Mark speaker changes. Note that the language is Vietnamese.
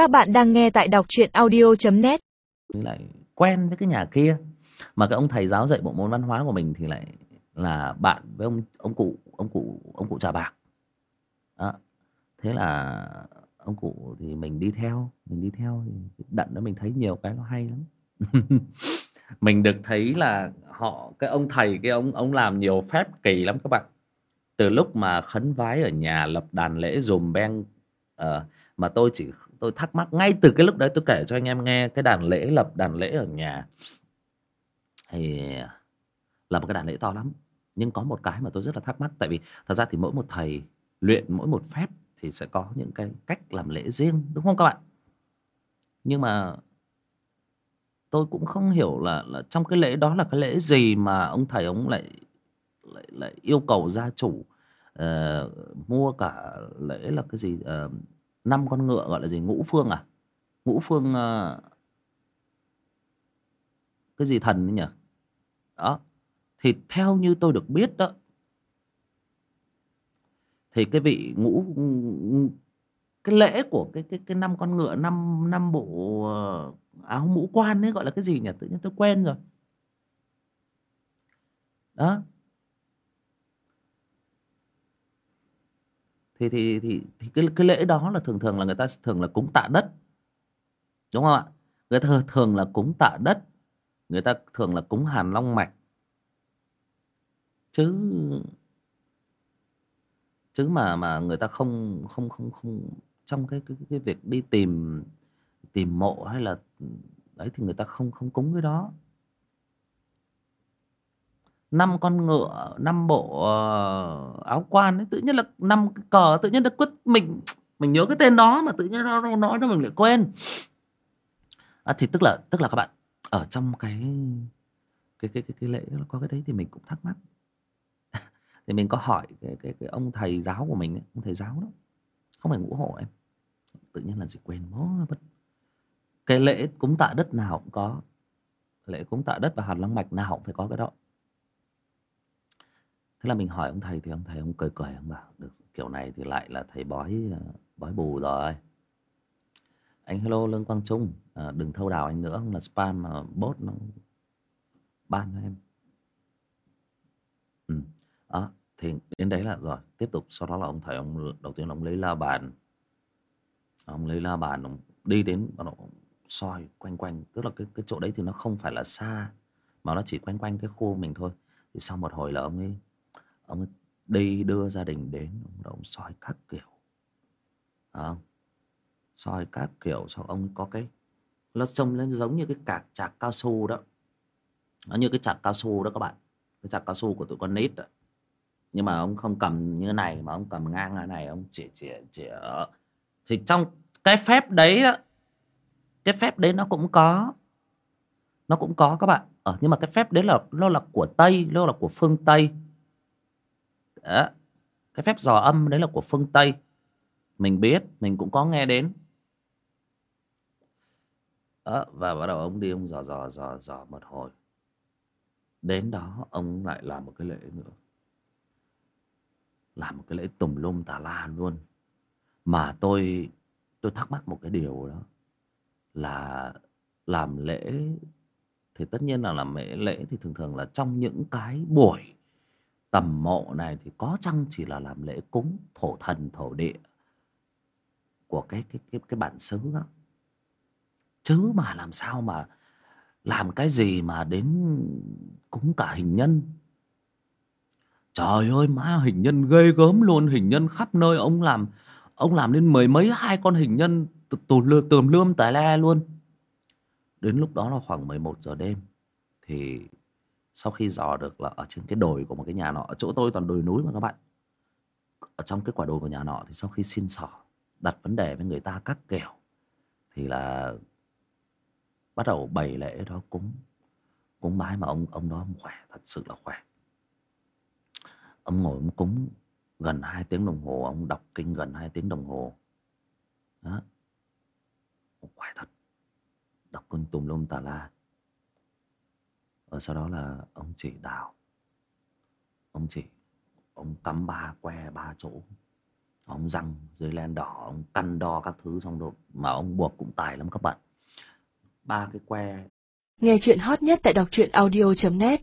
Speaker 1: Các bạn đang nghe tại đọc truyện audio.net
Speaker 2: lại quen với cái nhà kia mà cái ông thầy giáo dạy bộ môn văn hóa của mình thì lại là bạn với ông ông cụ ông cụ ông cụ trà bạc. Đó. thế là ông cụ thì mình đi theo mình đi theo thì đận đó mình thấy nhiều cái nó hay lắm. Mình được thấy là họ cái ông thầy cái ông ông làm nhiều phép kỳ lắm các bạn. Từ lúc mà khấn vái ở nhà lập đàn lễ dùm beng uh, mà tôi chỉ tôi thắc mắc ngay từ cái lúc đấy tôi kể cho anh em nghe cái đàn lễ lập đàn lễ ở nhà. Thì là một cái đàn lễ to lắm nhưng có một cái mà tôi rất là thắc mắc. Tại vì thật ra thì mỗi một thầy luyện mỗi một phép thì sẽ có những cái cách làm lễ riêng đúng không các bạn? Nhưng mà tôi cũng không hiểu là là trong cái lễ đó là cái lễ gì mà ông thầy ông lại lại, lại yêu cầu gia chủ uh, mua cả lễ là cái gì? Uh, năm con ngựa gọi là gì ngũ phương à? Ngũ phương uh, cái gì thần ấy nhỉ? Đó. Thì theo như tôi được biết đó thì cái vị ngũ cái lễ của cái cái cái năm con ngựa năm năm bộ ờ, áo mũ quan ấy gọi là cái gì nhỉ? Tự nhiên tôi quen rồi. Đó. Thì thì thì thì cái cái lễ đó là thường thường là người ta thường là cúng tạ đất. Đúng không ạ? Người ta thường là cúng tạ đất. Người ta thường là cúng hàn long mạch. Chứ chứ mà mà người ta không không không không, trong cái cái cái việc đi tìm tìm mộ hay là, đấy thì người ta không không cúng cái đó năm con ngựa năm bộ uh, áo quan ấy tự nhiên là năm cờ tự nhiên là quất mình mình nhớ cái tên đó mà tự nhiên nó nói cho mình lại quên. À, thì tức là tức là các bạn ở trong cái cái cái cái, cái lễ có cái đấy thì mình cũng thắc mắc. Thì mình có hỏi cái cái, cái ông thầy giáo của mình ấy, ông thầy giáo đó không phải ngũ hộ em tự nhiên là gì quên mất. Cái lễ cúng tạ đất nào cũng có lễ cúng tạ đất và hàn lăng mạch nào cũng phải có cái đó thế là mình hỏi ông thầy thì ông thầy ông cười cười ông bảo được kiểu này thì lại là thầy bói ờ, bói bù rồi. Anh hello lương quang trung à, đừng thâu đào anh nữa không là spam mà bot nó ban cho em. Ừ. đó thì đến đấy là rồi tiếp tục sau đó là ông thầy ông đầu tiên là ông lấy la bàn. Ông lấy la bàn ông đi đến ông soi quanh quanh tức là cái cái chỗ đấy thì nó không phải là xa mà nó chỉ quanh quanh cái khu mình thôi. Thì sau một hồi là ông ấy ông đi đưa gia đình đến ông, ông soi các kiểu. À, soi các kiểu sau ông có cái nó trông lên giống như cái cạc chạc cao su đó. Nó như cái chạc cao su đó các bạn. Cái chạc cao su của tụi con nít đó. nhưng mà ông không cầm như này mà ông cầm ngang như này ông chỉ chỉ chỉ thì trong cái phép đấy đó cái phép đấy nó cũng có. Nó cũng có các bạn. Ở ờ, nhưng mà cái phép đấy là nó là của tây nó là của phương tây đó. cái phép dò âm đấy là của phương tây. Mình biết mình cũng có nghe đến. Đó, và bắt đầu ông đi ông dò dò dò dò một hồi. Đến đó ông lại làm một cái lễ nữa. Làm một cái lễ tùm lum tà la luôn. Mà tôi tôi thắc mắc một cái điều đó là làm lễ thì tất nhiên là làm lễ lễ thì thường thường là trong những cái buổi tầm mộ này thì có chăng chỉ là làm lễ cúng thổ thần, thổ địa của cái cái cái cái bản xứ đó? Chứ mà làm sao mà làm cái gì mà đến cúng cả hình nhân? Trời ơi, má, hình nhân ghê gớm luôn. Hình nhân khắp nơi, ông làm ông làm đến mười mấy, hai con hình nhân tù lưa tùm lươm tà le luôn. Đến lúc đó là khoảng 11 giờ đêm thì sau khi dò được là ở trên cái đồi của một cái nhà nọ, ở chỗ tôi toàn đồi núi mà các bạn. Ở trong cái quả đồi của nhà nọ thì sau khi xin sỏ đặt vấn đề với người ta các kiểu, thì là bắt đầu bày lễ đó cúng cúng bái mà ông ông đó ông khỏe, thật sự là khỏe. Ông ngồi ông cúng gần hai tiếng đồng hồ, ông đọc kinh gần hai tiếng đồng hồ. Đó. Ông khỏe thật. Đọc kinh tùm lum tà la và sau đó là ông chỉ đào. Ông chỉ ông cắm ba que ba chỗ. Ông răng dưới len đỏ, ông căn đo các thứ xong rồi mà ông buộc cũng tài lắm các bạn. Ba cái que.
Speaker 1: Nghe chuyện hot nhất tại đọc truyện audio.net